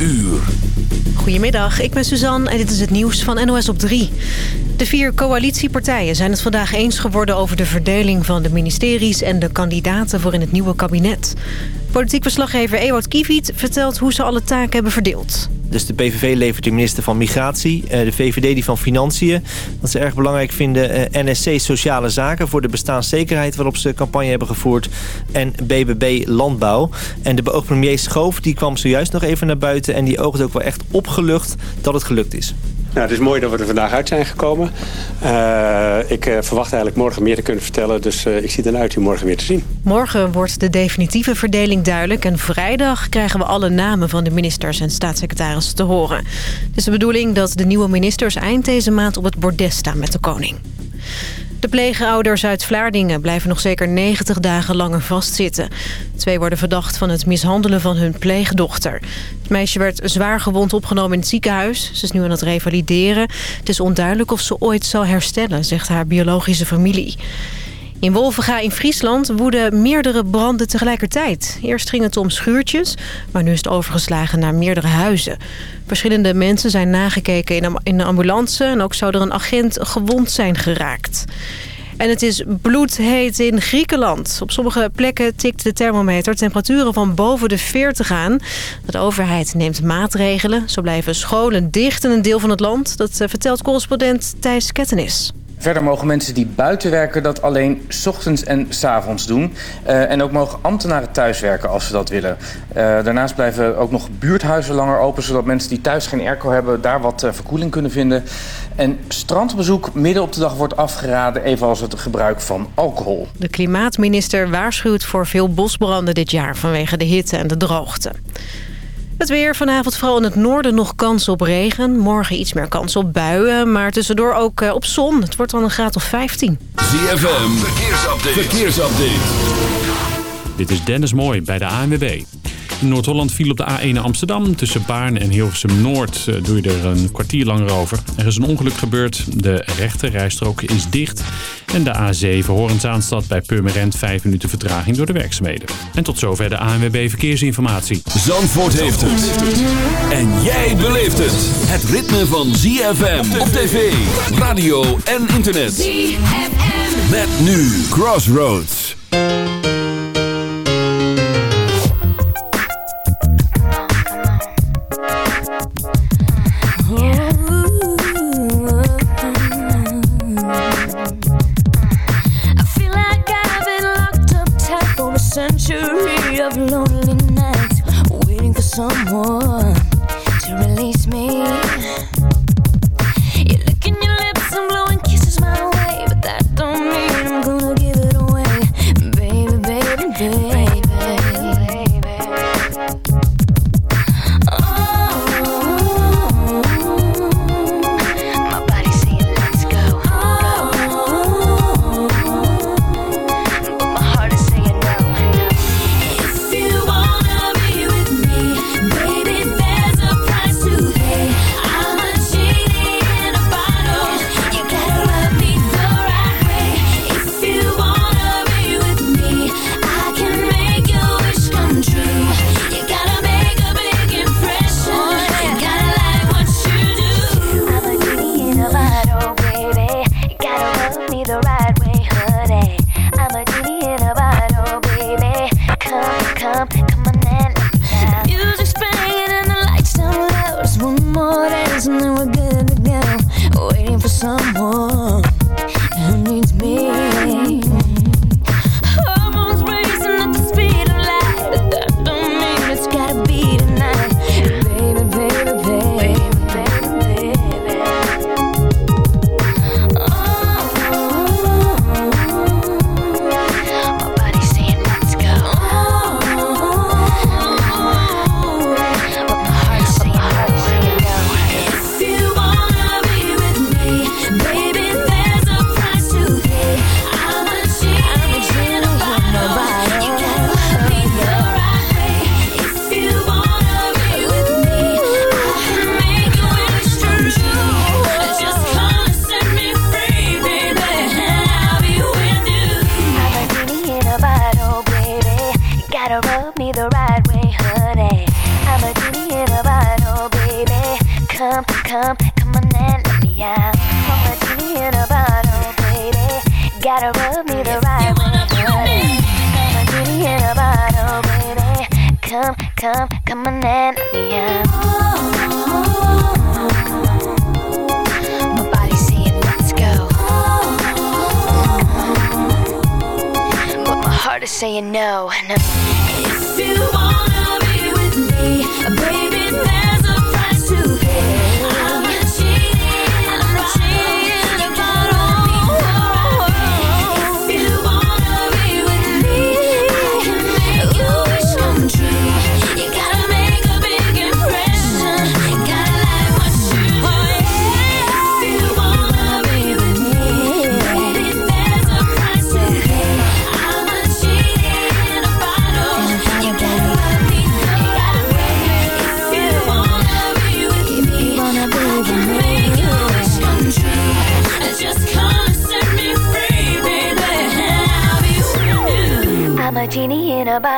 uur. Goedemiddag, ik ben Suzanne en dit is het nieuws van NOS op 3. De vier coalitiepartijen zijn het vandaag eens geworden over de verdeling van de ministeries en de kandidaten voor in het nieuwe kabinet. Politiek verslaggever Ewout Kiewiet vertelt hoe ze alle taken hebben verdeeld. Dus de PVV levert de minister van Migratie, eh, de VVD die van Financiën. Wat ze erg belangrijk vinden, eh, NSC Sociale Zaken voor de bestaanszekerheid waarop ze campagne hebben gevoerd. En BBB Landbouw. En de beoogd premier Schoof die kwam zojuist nog even naar buiten en die oogt ook wel echt opgelucht dat het gelukt is. Nou, het is mooi dat we er vandaag uit zijn gekomen. Uh, ik uh, verwacht eigenlijk morgen meer te kunnen vertellen. Dus uh, ik zie ernaar uit u morgen weer te zien. Morgen wordt de definitieve verdeling duidelijk. En vrijdag krijgen we alle namen van de ministers en staatssecretarissen te horen. Het is de bedoeling dat de nieuwe ministers eind deze maand op het bordes staan met de koning. De pleegouders uit Vlaardingen blijven nog zeker 90 dagen langer vastzitten. Twee worden verdacht van het mishandelen van hun pleegdochter. Het meisje werd zwaar gewond opgenomen in het ziekenhuis. Ze is nu aan het revalideren. Het is onduidelijk of ze ooit zal herstellen, zegt haar biologische familie. In Wolvenga in Friesland woeden meerdere branden tegelijkertijd. Eerst ging het om schuurtjes, maar nu is het overgeslagen naar meerdere huizen. Verschillende mensen zijn nagekeken in de ambulance... en ook zou er een agent gewond zijn geraakt. En het is bloedheet in Griekenland. Op sommige plekken tikt de thermometer temperaturen van boven de 40 aan. De overheid neemt maatregelen. Zo blijven scholen dicht in een deel van het land. Dat eh, vertelt correspondent Thijs Kettenis. Verder mogen mensen die buiten werken dat alleen s ochtends en s avonds doen. Uh, en ook mogen ambtenaren thuiswerken als ze dat willen. Uh, daarnaast blijven ook nog buurthuizen langer open... zodat mensen die thuis geen airco hebben daar wat uh, verkoeling kunnen vinden. En strandbezoek midden op de dag wordt afgeraden... evenals het gebruik van alcohol. De klimaatminister waarschuwt voor veel bosbranden dit jaar... vanwege de hitte en de droogte. Het weer vanavond vooral in het noorden nog kans op regen. Morgen iets meer kans op buien, maar tussendoor ook op zon. Het wordt dan een graad of 15. ZFM, verkeersupdate. verkeersupdate. Dit is Dennis Mooi bij de ANWB. In Noord-Holland viel op de A1 Amsterdam. Tussen Baarn en Hilversum-Noord doe je er een kwartier langer over. Er is een ongeluk gebeurd. De rechte rijstrook is dicht. En de A7 Horenzaanstad bij Purmerend 5 minuten vertraging door de werkzaamheden. En tot zover de ANWB Verkeersinformatie. Zandvoort heeft het. En jij beleeft het. Het ritme van ZFM op tv, radio en internet. ZFM. Met nu Crossroads. Someone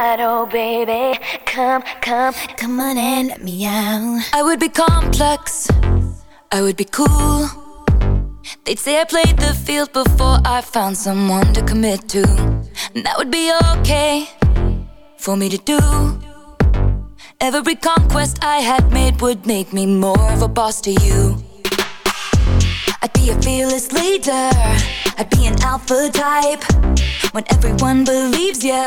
a bottle, baby. Come, come, come on and let me out. I would be complex. I would be cool. They'd say I played the field before I found someone to commit to. And that would be okay for me to do. Every conquest I had made would make me more of a boss to you. I'd be a fearless leader. I'd be an alpha type. When everyone believes ya.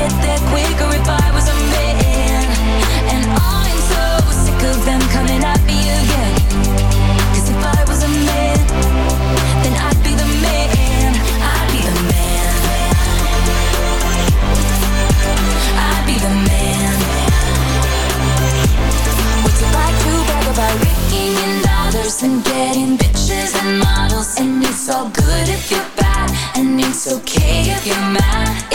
Get there if I was a man. And I'm so sick of them coming at me again. If I was a man, then I'd be the man. I'd be the man. I'd be the man. Like to brag about and getting bitches and models? And it's all good if you're bad, and it's okay if you're mad.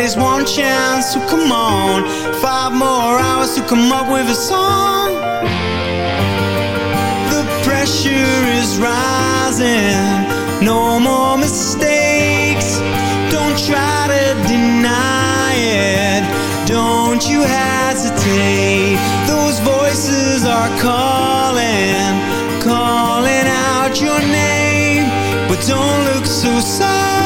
is one chance, so come on. Five more hours to come up with a song. The pressure is rising. No more mistakes. Don't try to deny it. Don't you hesitate. Those voices are calling, calling out your name. But don't look so sad,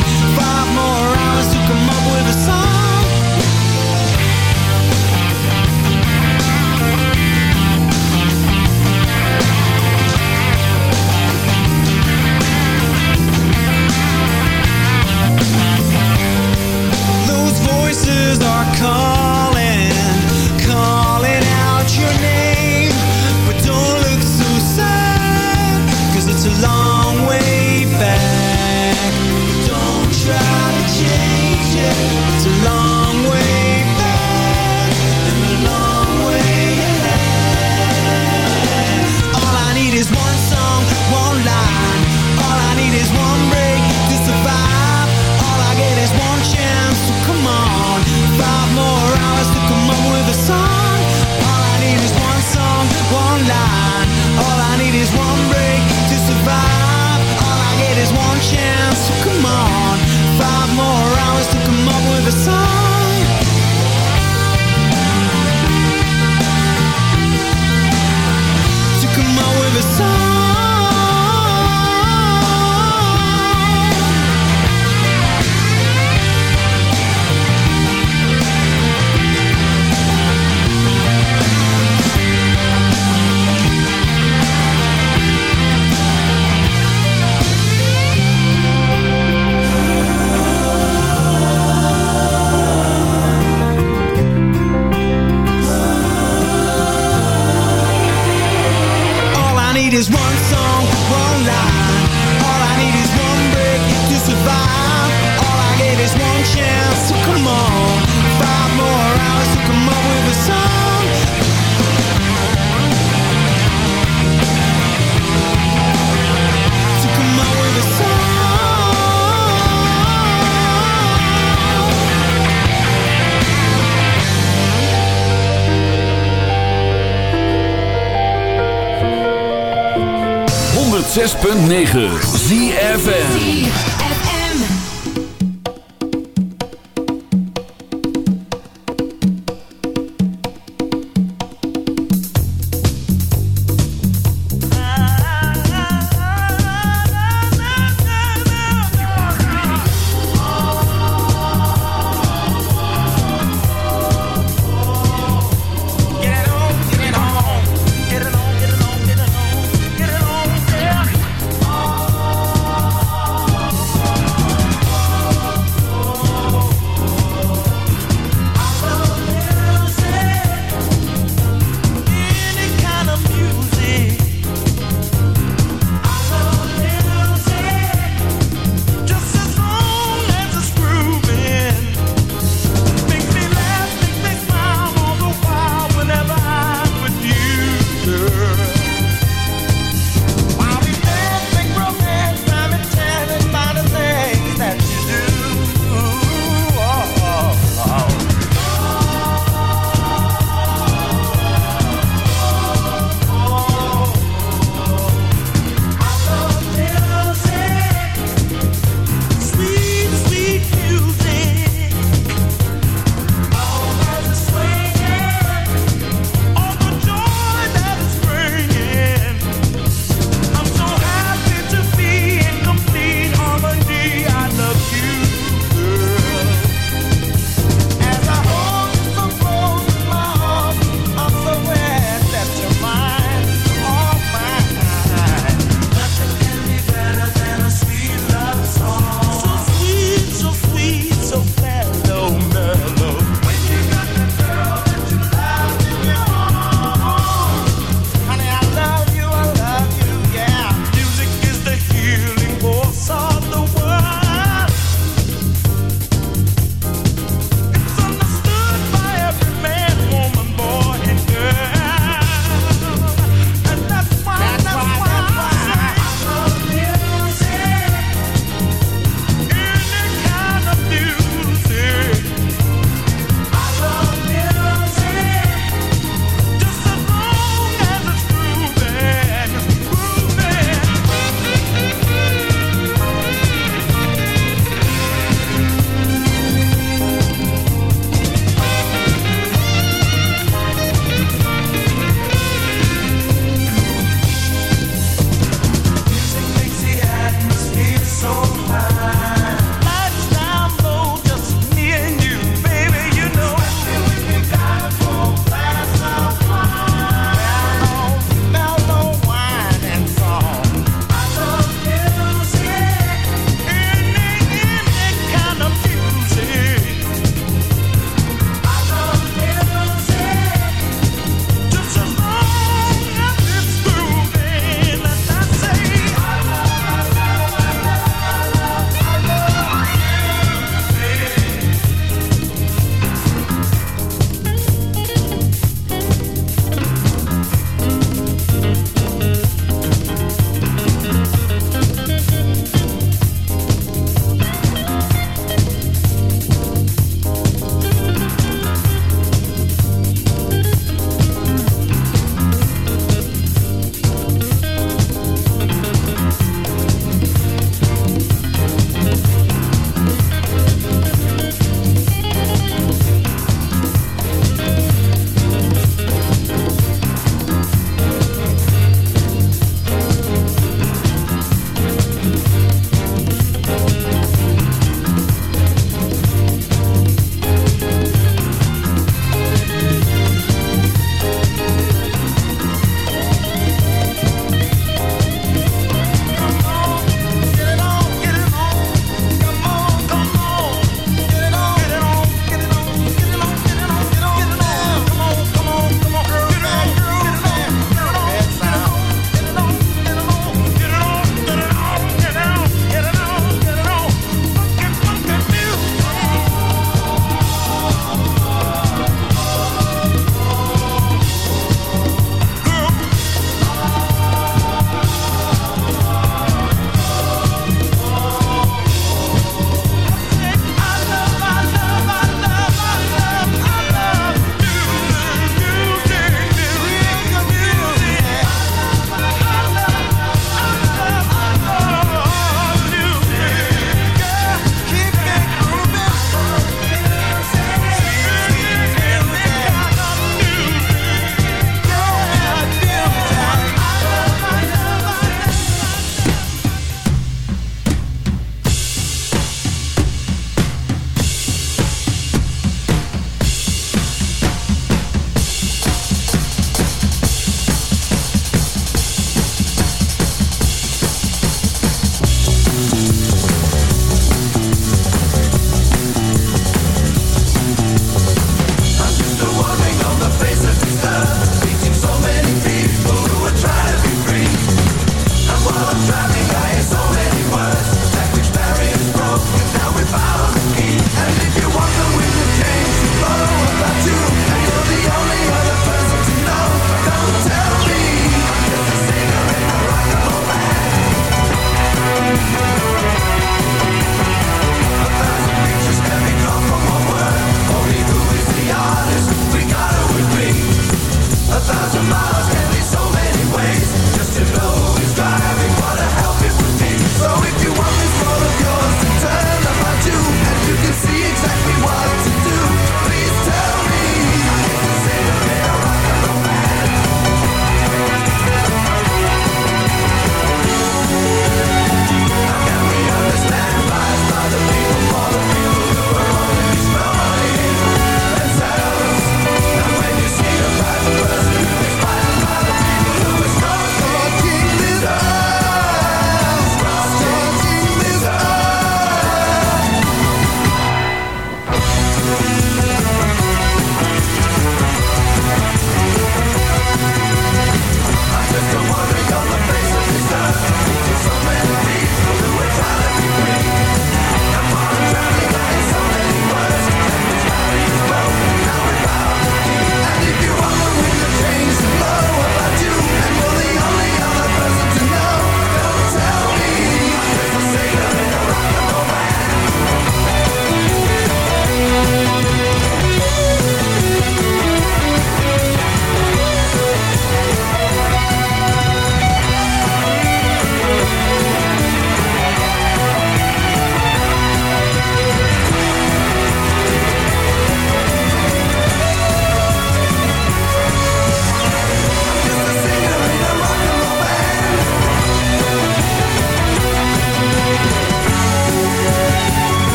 Long way back. Don't try to change it, it's a long way back, and a long way ahead. All I need is one song, one line. All I need is one break to survive. All I get is one chance, so come on. Five more hours to come up with a song. One chance, so come on. 9.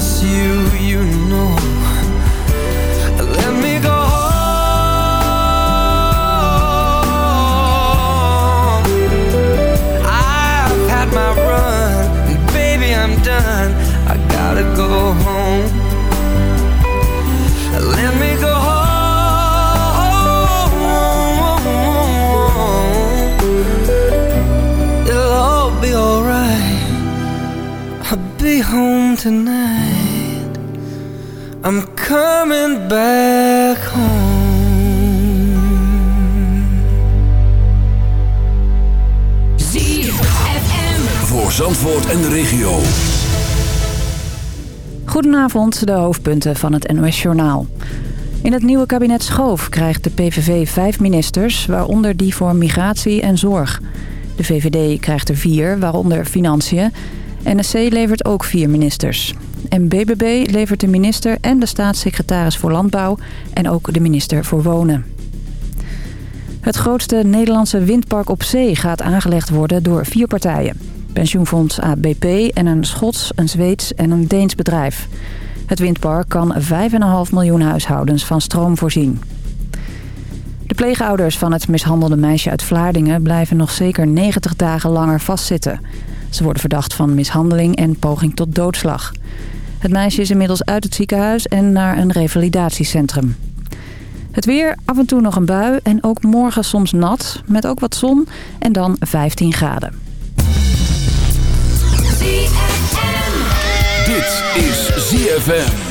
Miss you, you know. Let me go home. I've had my run, and baby, I'm done. I gotta go home. Let me go home. It'll all be alright. I'll be home tonight. I'm coming back home. ZFM. Voor Zandvoort en de regio. Goedenavond, de hoofdpunten van het NOS-journaal. In het nieuwe kabinet Schoof krijgt de PVV vijf ministers... waaronder die voor migratie en zorg. De VVD krijgt er vier, waaronder financiën. NSC levert ook vier ministers. En BBB levert de minister en de staatssecretaris voor Landbouw... en ook de minister voor Wonen. Het grootste Nederlandse windpark op zee gaat aangelegd worden door vier partijen. Pensioenfonds ABP en een Schots, een Zweeds en een Deens bedrijf. Het windpark kan 5,5 miljoen huishoudens van stroom voorzien. De pleegouders van het mishandelde meisje uit Vlaardingen... blijven nog zeker 90 dagen langer vastzitten. Ze worden verdacht van mishandeling en poging tot doodslag. Het meisje is inmiddels uit het ziekenhuis en naar een revalidatiecentrum. Het weer, af en toe nog een bui en ook morgen soms nat... met ook wat zon en dan 15 graden. Dit is ZFM.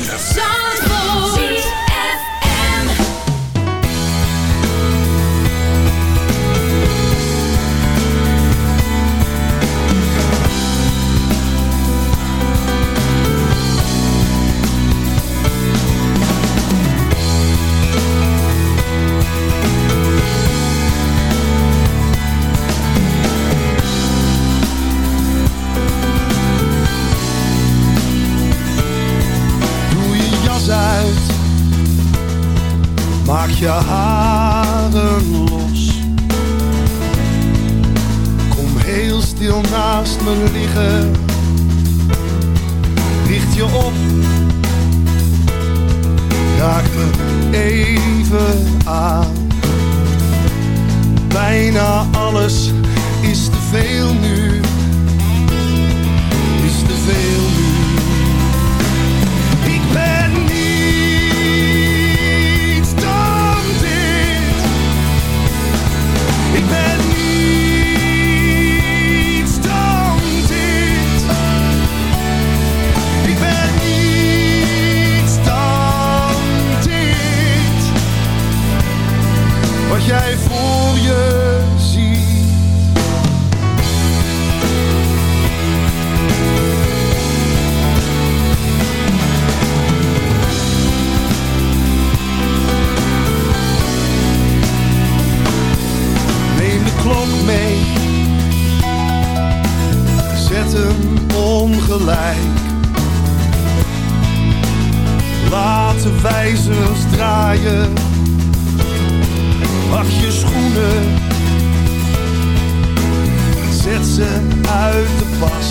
Zet ze uit de pas.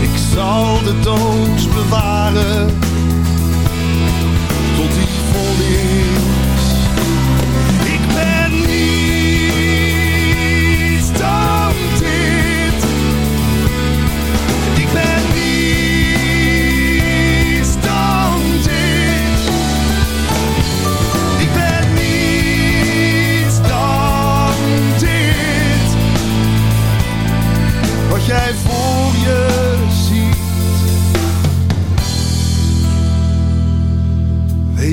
Ik zal de dood bewaren tot die volle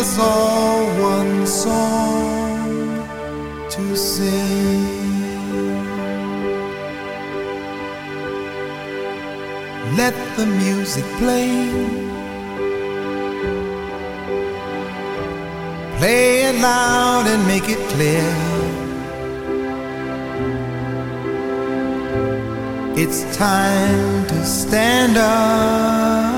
us all one song to sing. Let the music play. Play it loud and make it clear. It's time to stand up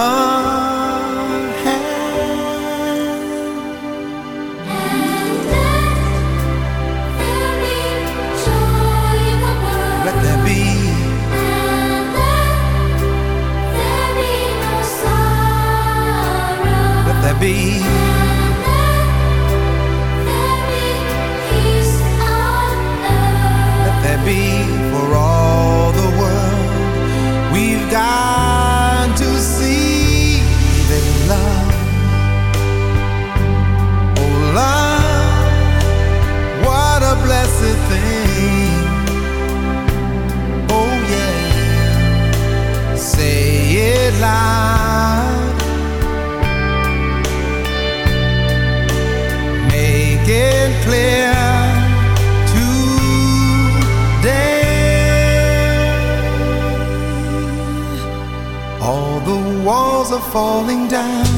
Ah. falling down.